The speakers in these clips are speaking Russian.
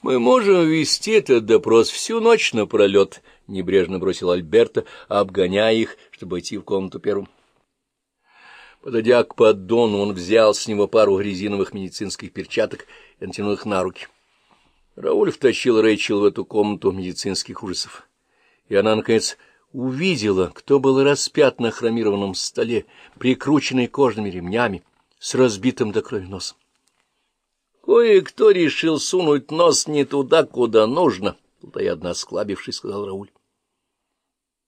— Мы можем вести этот допрос всю ночь напролет, — небрежно бросил Альберта, обгоняя их, чтобы идти в комнату первым. Подойдя к поддону, он взял с него пару резиновых медицинских перчаток и натянул их на руки. Рауль втащил Рэйчел в эту комнату медицинских ужасов, и она, наконец, увидела, кто был распят на хромированном столе, прикрученный кожными ремнями, с разбитым до крови носом. Кое-кто решил сунуть нос не туда, куда нужно, — плотоядно осклабившись, сказал Рауль.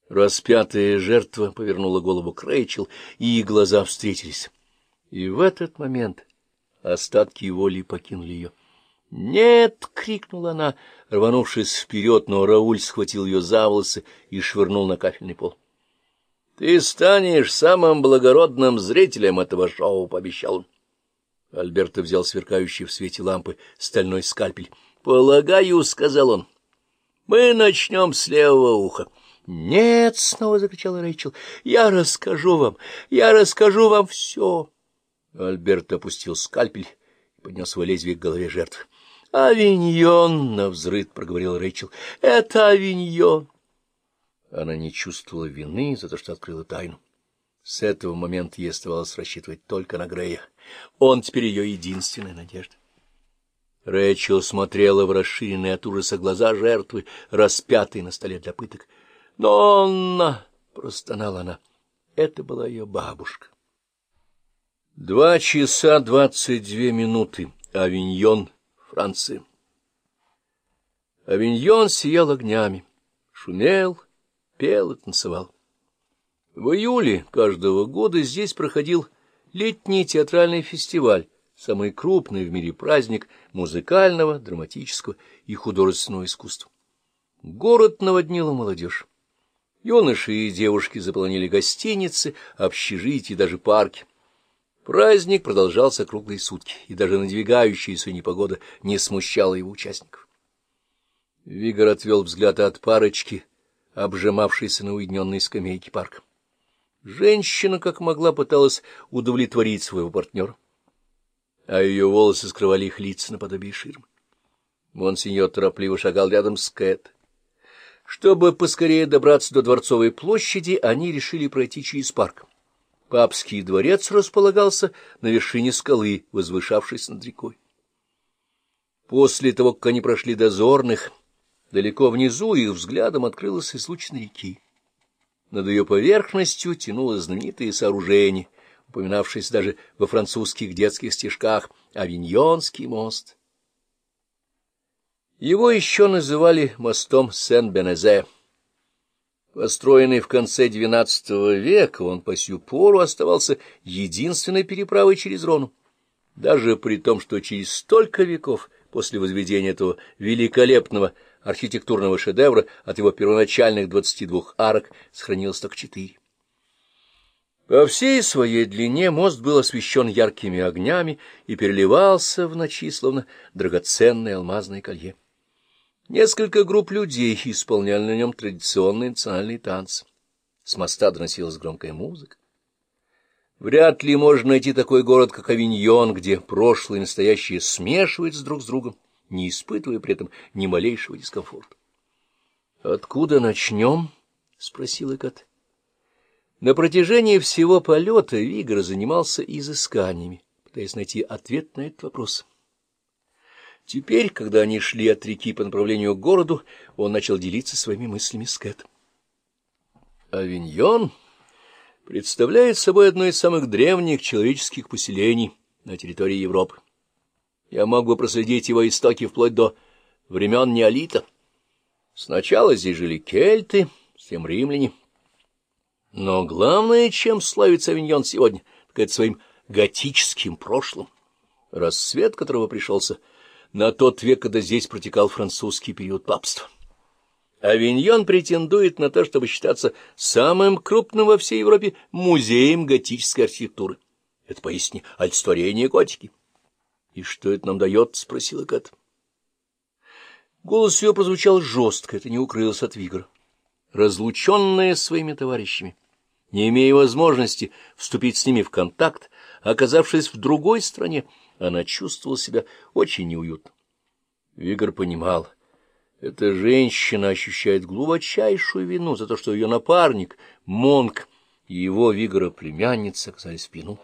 Распятая жертва повернула голову к Рэйчел, и их глаза встретились. И в этот момент остатки воли покинули ее. «Нет!» — крикнула она, рванувшись вперед, но Рауль схватил ее за волосы и швырнул на кафельный пол. «Ты станешь самым благородным зрителем этого шоу», — пообещал он. Альберто взял сверкающий в свете лампы стальной скальпель. «Полагаю», — сказал он, — «мы начнем с левого уха». «Нет!» — снова закричала Рэйчел. «Я расскажу вам! Я расскажу вам все!» Альберт опустил скальпель и поднес его лезвие к голове жертвы. «Авиньон!» — навзрыд проговорил Рэйчел. «Это авиньон!» Она не чувствовала вины за то, что открыла тайну. С этого момента ей оставалось рассчитывать только на Грея. Он теперь ее единственная надежда. Рэйчел смотрела в расширенные от ужаса глаза жертвы, распятые на столе для пыток. «Но она!» — простонала она. Это была ее бабушка. Два часа двадцать две минуты. Авиньон, Франция. Авиньон сиял огнями, шумел, пел и танцевал. В июле каждого года здесь проходил летний театральный фестиваль, самый крупный в мире праздник музыкального, драматического и художественного искусства. Город наводнила молодежь. Юноши и девушки заполонили гостиницы, общежития и даже парки. Праздник продолжался круглые сутки, и даже надвигающаяся непогода не смущала его участников. Вигор отвел взгляд от парочки, обжимавшейся на уединенной скамейке парка. Женщина, как могла, пыталась удовлетворить своего партнера, а ее волосы скрывали их лица наподобие ширмы. Монсеньор торопливо шагал рядом с Кэт. Чтобы поскорее добраться до Дворцовой площади, они решили пройти через парк. Папский дворец располагался на вершине скалы, возвышавшейся над рекой. После того, как они прошли дозорных, далеко внизу их взглядом открылась излучина реки. Над ее поверхностью тянулось знаменитое сооружение, упоминавшееся даже во французских детских стишках «Авиньонский мост». Его еще называли мостом Сен-Бенезе. Построенный в конце XII века, он по сю пору оставался единственной переправой через Рону. Даже при том, что через столько веков после возведения этого великолепного архитектурного шедевра от его первоначальных 22 арок сохранилось только четыре. По всей своей длине мост был освещен яркими огнями и переливался в ночи, словно драгоценное алмазное колье. Несколько групп людей исполняли на нем традиционные национальные танцы. С моста доносилась громкая музыка. Вряд ли можно найти такой город, как Авиньон, где прошлое и настоящее смешиваются друг с другом, не испытывая при этом ни малейшего дискомфорта. — Откуда начнем? — спросил Экат. На протяжении всего полета Вигр занимался изысканиями, пытаясь найти ответ на этот вопрос. — Теперь, когда они шли от реки по направлению к городу, он начал делиться своими мыслями с Кэт. Авиньон представляет собой одно из самых древних человеческих поселений на территории Европы. Я мог бы проследить его истоки вплоть до времен неолита. Сначала здесь жили кельты, затем римляне. Но главное, чем славится Авиньон сегодня, так это своим готическим прошлым, рассвет которого пришелся на тот век, когда здесь протекал французский период папства. Авиньон претендует на то, чтобы считаться самым крупным во всей Европе музеем готической архитектуры. Это поистине олицетворение готики. — И что это нам дает? — спросила Кэт. Голос ее прозвучал жестко, это не укрылось от Вигра. Разлученная своими товарищами, не имея возможности вступить с ними в контакт, оказавшись в другой стране, она чувствовала себя очень неуютно. Вигор понимал, эта женщина ощущает глубочайшую вину за то, что ее напарник, Монг и его Вигора племянница оказались в плену.